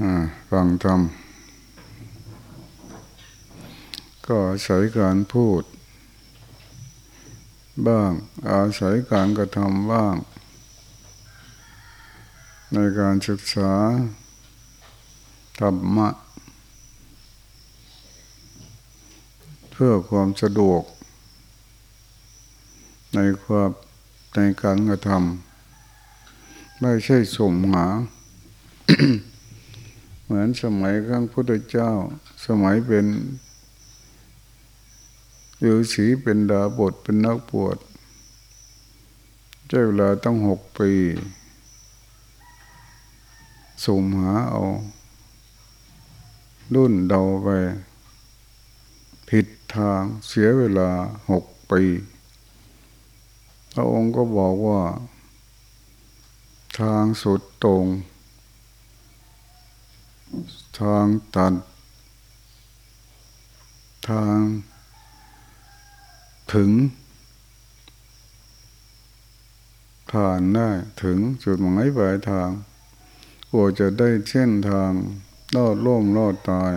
อ่าฟังธรรมก็อาศัยการพูด บ้าง อาศัยการกระทำบ้าง ในการศึกษาธรรมะ เพื่อความสะดวก ในความในการกระทำไม่ใช่สมหา เหมือนสมัยครั้งพุทธเจ้า สมัยเป็นฤาษีเป็นดาบทเป็นนักบวชใช้เวลาต้องหกปีสุมหาเอา รุ่นเดาไป ผิดทางเสียเวลาหกปีพระองค์ก็บอกว่า ทางสุดตรง ทางตัน ทางถึง ผ่านได้ถึงจุดหมายปลายทางกลัวจะได้เช่นทางรอดล่มรอดตาย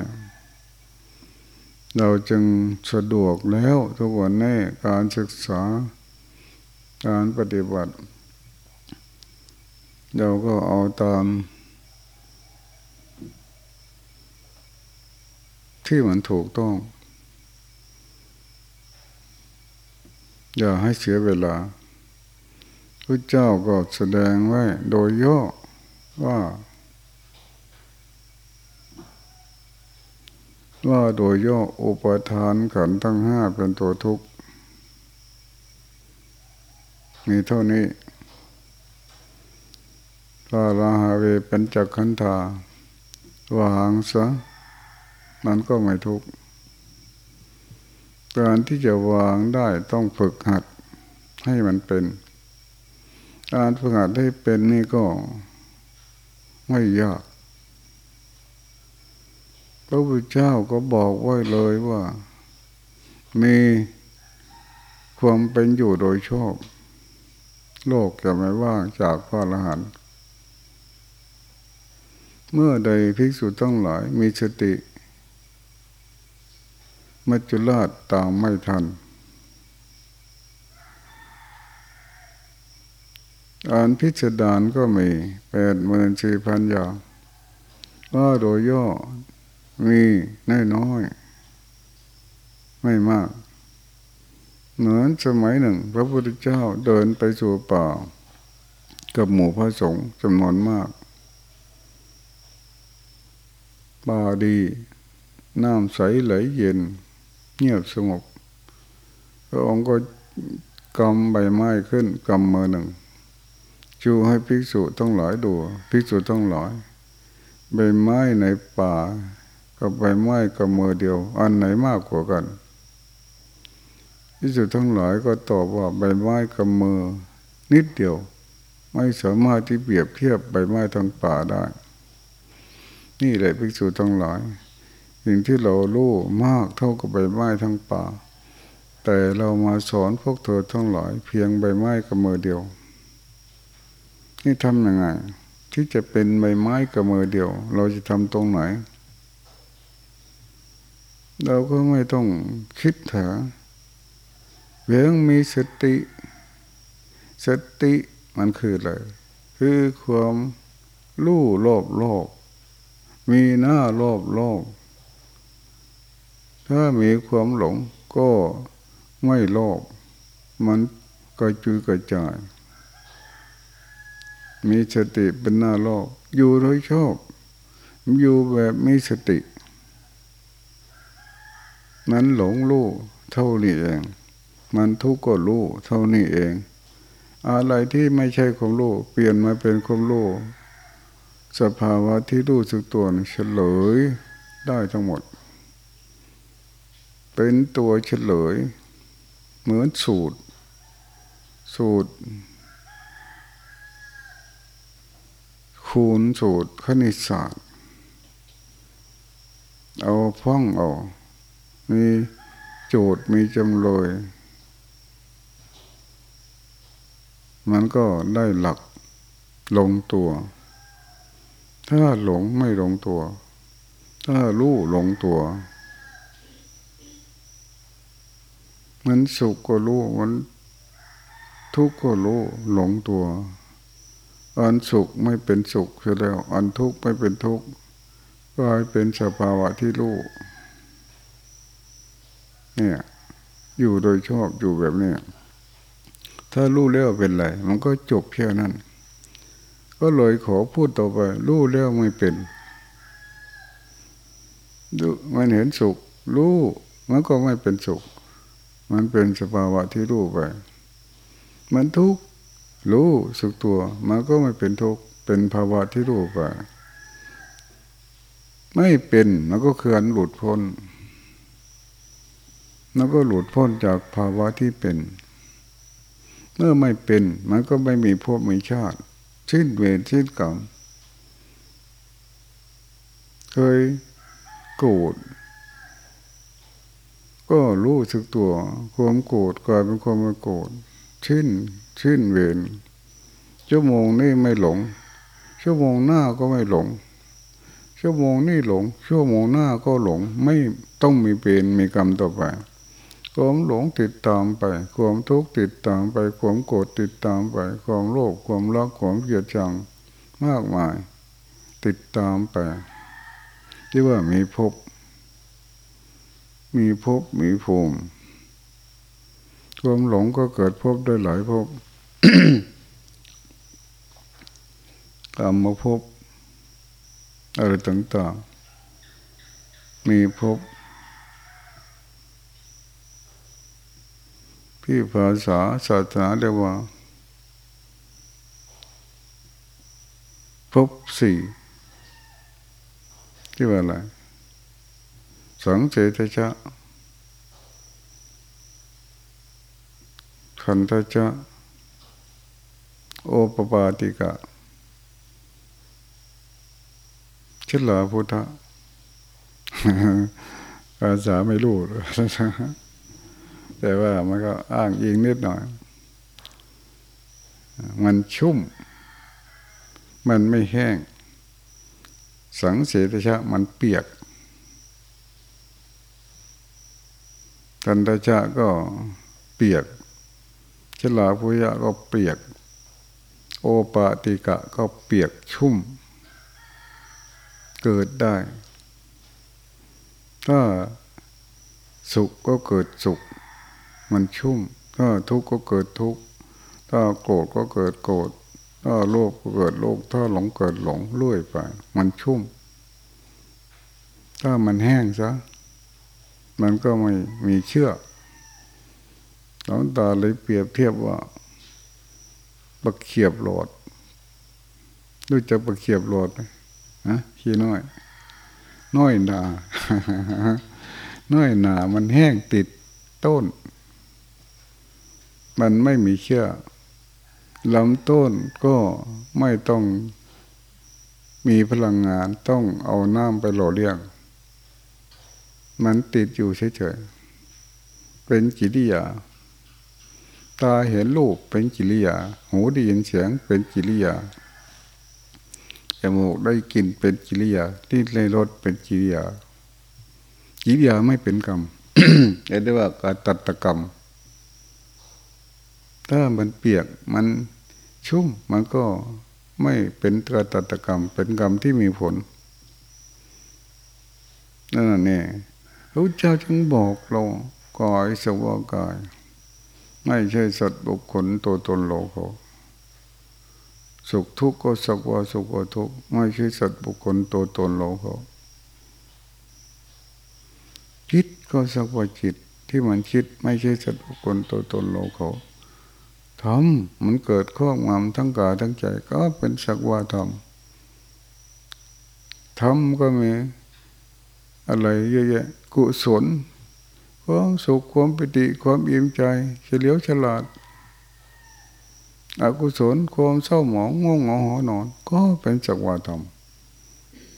เราจึงสะดวกแล้วทุกวันนี้การศึกษาการปฏิบัติ เราก็เอาตาม ที่มันถูกต้อง อย่าให้เสียเวลาพระเจ้าก็แสดงไว้โดยย่อว่าว่าโดยย่ออุปทานขันทั้งห้าเป็นตัวทุกข์มีเท่านี้พาลาหาเวเป็นจักขันธาวางซะ มันก็ไม่ทุกข์ การที่จะวางได้ต้องฝึกหัดให้มันเป็น การฝึกหัดให้เป็นนี่ก็ไม่ยาก พระพุทธเจ้าก็บอกไว้เลยว่า มีความเป็นอยู่โดยชอบ โลกจะไม่ว่างจากพระอรหันต์เมื่อใดภิกษุทั้งหลายมีสติ มัจจุราชตามไม่ทัน อ่านพิจารณาก็มีแปดหมื่นสี่พันอย่างว่าโดยย่อมีน้อยน้อย ไม่มาก เหมือนสมัยหนึ่ง พระพุทธเจ้าเดินไปสู่ป่า กับหมู่พระสงฆ์จำนวนมากป่าดี น้ำใสไหลเย็น เงียบสงบพระองค์ก็กำใบไม้ขึ้นกำมือหนึ่งชูให้ภิกษุต้องหลายดูภิกษุต้องหลายใบไม้ในป่า กับใบไม้กับมือเดียว อันไหนมากกว่ากันที่สุทั้งหลายก็ตอบว่าใบไม้กับมือ นิดเดียว ไม่สามารถที่เปรียบเทียบใบไม้ทั้งป่าได้ นี่แหละภิกษุทั้งหลาย สิ่งที่เรารู้มากเท่ากับใบไม้ทั้งป่า แต่เรามาสอนพวกเธอทั้งหลายเพียงใบไม้กับมือเดียว นี่ทำยังไง ที่จะเป็นใบไม้กับมือเดียว เราจะทำตรงไหน เราก็ไม่ต้องคิดเถาเพียงมีสติ สติมันคืออะไรคือความรู้โลภโลภมีหน้าโลภโลภ ถ้ามีความหลงก็ไม่โลภมันกระจุยกระจาย มีสติเป็นหน้าโลภอยู่โดยชอบ อยู่แบบมีสตินั้นหลงรู้เท่านี้เอง มันทุกข์ก็รู้เท่านี้เอง อะไรที่ไม่ใช่ความรู้เปลี่ยนมาเป็นความรู้สภาวะที่รู้สึกตัวเฉลยได้ทั้งหมด เป็นตัวเฉลย เหมือนสูตร สูตร คูณสูตรคณิตศาสตร์ เอาพ้องเอามีโจทย์มีจำเลย มันก็ได้หลักลงตัว ถ้าหลงไม่ลงตัว ถ้ารู้หลงตัว มันสุขก็รู้มันทุกข์ก็รู้หลงตัว อันสุขไม่เป็นสุขเสียแล้ว อันทุกข์ไม่เป็นทุกข์กลายเป็นสภาวะที่รู้เนี่ย อยู่โดยชอบอยู่แบบนี้ถ้ารู้แล้วเป็นไร มันก็จบแค่นั้น ก็เลยขอพูดต่อไป รู้แล้วไม่เป็นดูมันเห็นสุข รู้มันก็ไม่เป็นสุข มันเป็นสภาวะที่รู้ไป มันทุกข์รู้สุขตัว มันก็ไม่เป็นทุกข์เป็นภาวะที่รู้ไป ไม่เป็นมันก็เคือนหลุดพ้น แล้วก็หลุดพ้นจากภาวะที่เป็น เมื่อไม่เป็น มันก็ไม่มีพวกมีชาติชิ้นเวรชิ้นกรรมเคยโกรธ ก็รู้สึกตัวความโกรธกลายเป็นความไม่โกรธชิ้นชิ้นเวรชั่วโมงนี้ไม่หลง ชั่วโมงหน้าก็ไม่หลง ชั่วโมงนี้หลง ชั่วโมงหน้าก็หลง ไม่ต้องมีเป็นมีกรรมต่อไปความหลงติดตามไป ความทุกข์ติดตามไป ความโกรธติดตามไป ความโลภความรักความเกลียดชังมากมาย ติดตามไปที่ว่ามีภพ มีภพมีภูมิความหลงก็เกิดภพได้หลายภพกรรมภพอะไรต่างๆ มีภพที่ภาษาศาสนาเรียกว่าพบสี่ที่ว่าอะไร สังเจตชะขันธชะโอปปาติกะชิลาพุทธะภาษาไม่รู้ แต่ว่ามันก็อ้างอิงนิดหน่อย มันชุ่ม มันไม่แห้ง สังเสตชะมันเปียก ตันตชะก็เปียกชลาพุยะก็เปียก โอปาติกะก็เปียกชุ่ม เกิดได้ ถ้าสุขก็เกิดสุข มันชุ่ม ถ้าทุกข์ก็เกิดทุกข์ ถ้าโกรธก็เกิดโกรธ ถ้าโลภก็เกิดโลภ ถ้าหลงเกิดหลงลื่ยไป มันชุ่ม ถ้ามันแห้งซะ มันก็ไม่มีเชื่อหลวงตาเลยเปรียบเทียบว่าบักเขียบหลอดรู้จักบักเขียบหลอดไหมฮะขี้น้อย น้อยหนา น้อยหนามันแห้งติดต้น มันไม่มีเชื่อลำต้นก็ไม่ต้องมีพลังงานต้องเอาน้ำไปหล่อเลี้ยง มันติดอยู่เฉยๆ เป็นกิริยา ตาเห็นรูปเป็นกิริยา หูได้ยินเสียงเป็นกิริยา จมูกได้กลิ่นเป็นกิริยาที่ในรสเป็นกิริยา กิริยาไม่เป็นกรรมเรียกว่าการตัดตกรรม ถ้ามันเปียกมันชุ่มมันก็ไม่เป็นกระตัตกรรม เป็นกรรมที่มีผลนั่นนี่ พระเจ้าจึงบอกเรากายสวากาย ไม่ใช่สัตว์บุคคลตัวตนโลกสุขทุกข์ก็สักว่าสุขว่าทุกข์ไม่ใช่สัตว์บุคคลตัวตนโลกจิตก็สักว่าจิตที่มันคิดไม่ใช่สัตว์บุคคลตัวตนโลกธรรมมันเกิดข้องามทั้งกายทั้งใจก็เป็นสักว่าธรรมธรรมก็มีอะไรเยอะแยะ กุศล ความสุขความปิติความอิ่มใจเฉลียวฉลาด อกุศลความเศร้าหมองง่วงเหงาหอนอน ก็เป็นสักวาธรรม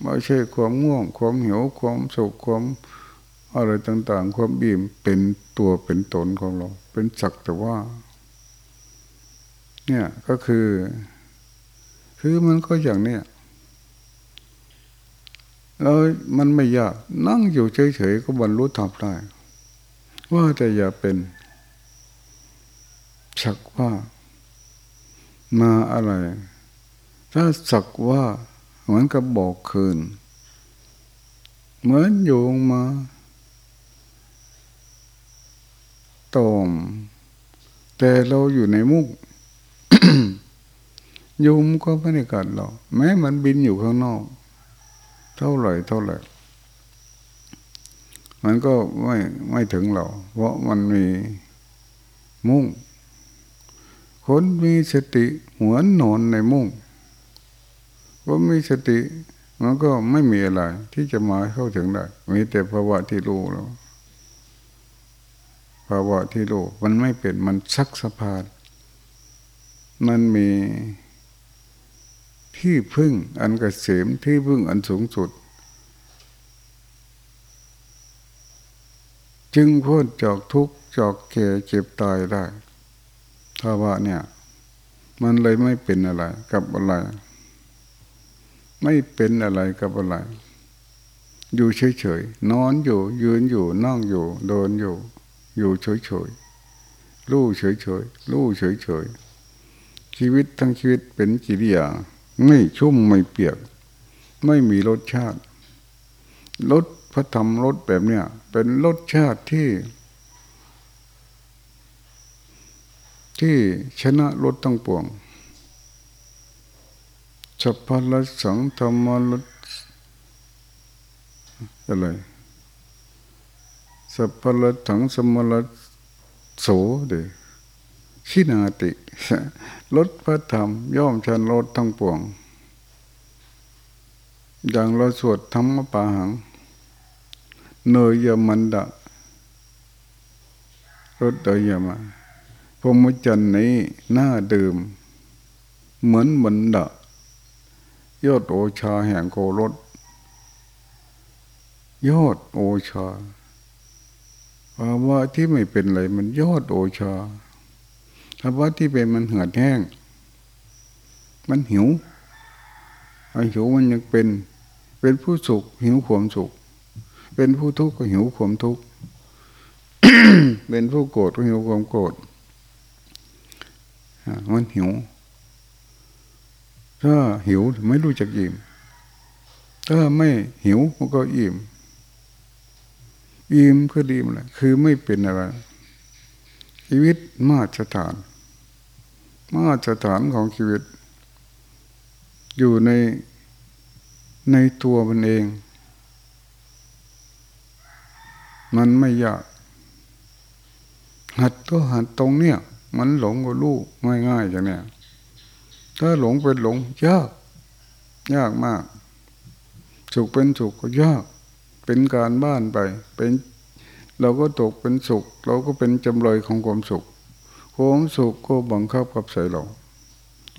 ไม่ใช่ความง่วง ความหิวความสุขความอะไรต่าง ๆ ความบิ่มเป็นตัวเป็นตนของเรา เป็นสักแต่ว่า เนี่ยก็คือ คือมันก็อย่างเนี้ย แล้วมันไม่ยากนั่งอยู่เฉยๆก็บรรลุธรรมได้ ว่าแต่อย่าเป็นสักว่ามาอะไร ถ้าสักว่าเหมือนกับบอกคืน เหมือนโยงมาตอมแต่เราอยู่ในมุกยุงก็ไม่ได้กัดเราแม้มันบินอยู่ข้างนอก เท่าไหร่เท่าไหร่ มันก็ไม่ไม่ถึงเรา เพราะมันมีมุ้งคนมีสติหัวนนอนในมุ้งคนมีสติ มันก็ไม่มีอะไร ที่จะมาเข้าถึงได้ มีแต่ภาวะที่รู้แล้วภาวะที่รู้มันไม่เป็นมันซักสะพานมันมี ที่พึ่งอันกเกษมที่พึ่งอันสูงสุด จึงพ้นจากทุกข์จากแก่เจ็บตายได้ภาวะเนี่ย มันเลยไม่เป็นอะไรกับอะไร ไม่เป็นอะไรกับอะไร อยู่เฉยๆนอนอยู่ ยืนอยู่นั่งอยู่เดินอยู่ อยู่เฉยๆรู้เฉยๆรู้เฉยๆชีวิตทั้งชีวิตเป็นกิริยา ไม่ชุ่มไม่เปียก ไม่มีรสชาติรสพระธรรมรสแบบเนี้ยเป็นรสชาติที่ ที่ชนะรสตั้งปวงสัพพลสังธรรมรสอะไรสัพพลถังสมรโสเด ชินาติลดพระธรรม ย่อมชันลดทั้งปวง อย่างเราสวดธรรมปาหัง เนยยมันดะรถเดยมาพรมจันนี้หน้าดื่ม เหมือนมันดะยอดโอชาแห่งโกรถยอดโอชาภาวะที่ไม่เป็นไรมันยอดโอชา ภาวะที่เป็นมันเหือดแห้ง มันหิวไอ้หิวมันยังเป็น เป็นผู้สุข หิวความสุข เป็นผู้ทุกข์ก็หิวความทุกข์ เป็นผู้โกรธก็หิวความโกรธมันหิว ถ้าหิวไม่รู้จักอิ่ม ถ้าไม่หิวมันก็อิ่ม อิ่มคือดีมแหละคือไม่เป็นอะไร ชีวิตมาตรฐาน มาตรฐานของชีวิต อยู่ในในตัวมันเอง มันไม่ยากหัดก็หัดตรงเนี้ยมันหลงก็รู้ง่ายๆอย่างเนี้ยถ้าหลงเป็นหลงยากยากมากสุขเป็นสุขก็ยาก เป็นการบ้านไป เป็น เราก็ตกเป็นสุข เราก็เป็นจำเลยของความสุขความสุขก็บังคับกับใส่เรา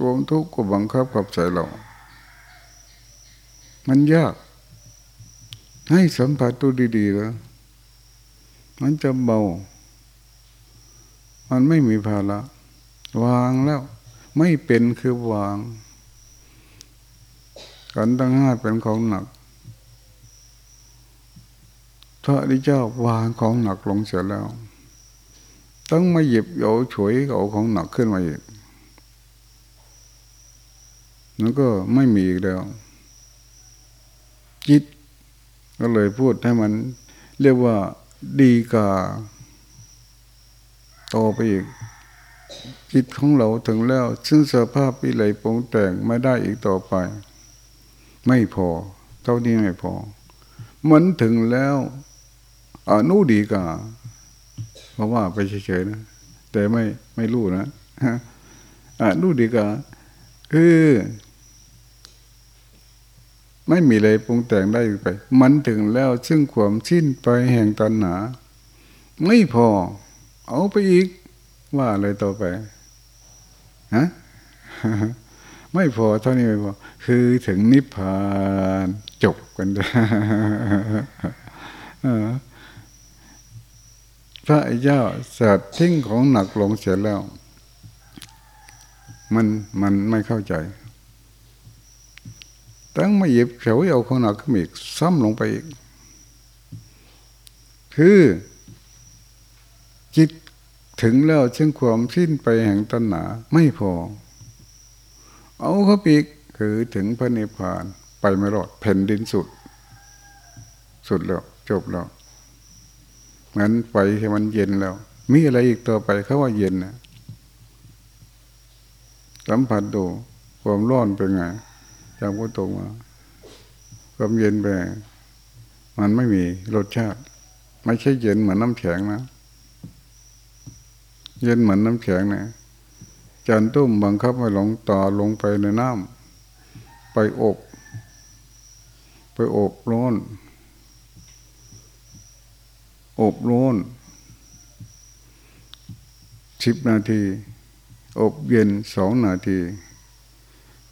ความทุกข์ก็บังคับกับใส่เรา มันยาก ให้สัมผัสตัวดีๆแล้วมันจะเบา มันไม่มีภาระวางแล้ว ไม่เป็นคือวาง กันตั้งห้าเป็นของหนัก ระดิเจ้าวางของหนักลงเสียแล้ว ต้องมาหยิบเอาฉวยเอาของหนักขึ้นมาอีกแล้วก็ไม่มีอีกแล้ว จิต ก็เลยพูดให้มัน เรียกว่าดีกาต่อไปอีก จิตของเราถึงแล้ว ซึ่งสภาพวิไลปงแต่งไม่ได้อีกต่อไป ไม่พอ เท่านี้ไม่พอ มันถึงแล้ว อนุดีกาเพราะว่าไปเฉยๆนะแต่ไม่ไม่รู้นะอ่ารู้ดีกว่าคือไม่มีอะไรปรุงแต่งได้ไป มันถึงแล้วซึ่งความสิ้นไปแห่งตัณหา ไม่พอ เอาไปอีก ว่าอะไรต่อไปฮะไม่พอเท่านี้ไม่พอ คือถึงนิพพานจบกันพ ระเจ้าสัตว์ทิ้งของหนักลงเสียแล้ว มันมันไม่เข้าใจ ตั้งม่หยิบเฉาเอาของหนักขึ้นอีกซ้ำลงไปอีก คือจิตถึงแล้วเช่นความสิ้นไปแห่งตัณหาไม่พอ เอาเขาปีกคือถึงพระนิพพานไปไม่รอดแผ่นดินสุด สุดแล้ว จบแล้ว งั้นไปให้มันเย็นแล้ว มีอะไรอีกต่อไปเขาว่าเย็นนะสัมผัสดูความร้อนเป็นไงจากพุทโธมาความเย็นไปมันไม่มีรสชาติ ไม่ใช่เย็นเหมือนน้ำแข็งนะ เย็นเหมือนน้ำแข็งนะจันตุ้มบังคับให้หลงต่อลงไปในน้ำไปอบ ไปอบร้อน อบร้อนสิบนาที อบเย็นสองนาที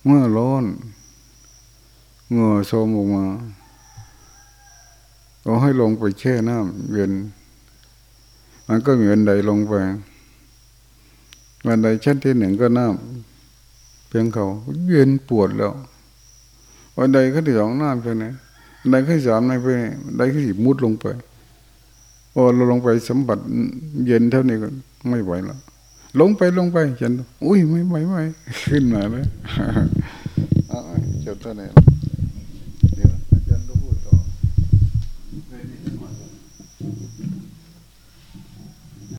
เมื่อร้อนเงื่อโซมออกมาก็ให้ลงไปแช่น้ำเย็น มันก็มีบันไดลงไปบันไดชั้นที่หนึ่งก็น้ำเพียงเขาเย็นปวดแล้วบันไดขั้นที่สองน้ำเพียงไหนบันไดขั้นที่สามในไปบันไดขั้นที่มุดลงไป อเราลงไปสัมผัสเย็นเท่านี้ก็ไม่ไหวแล้วลงไปลงไปฉัน อุ้ยไม่ไหวไม่ขึ้นมาเลยเจบเท่านี้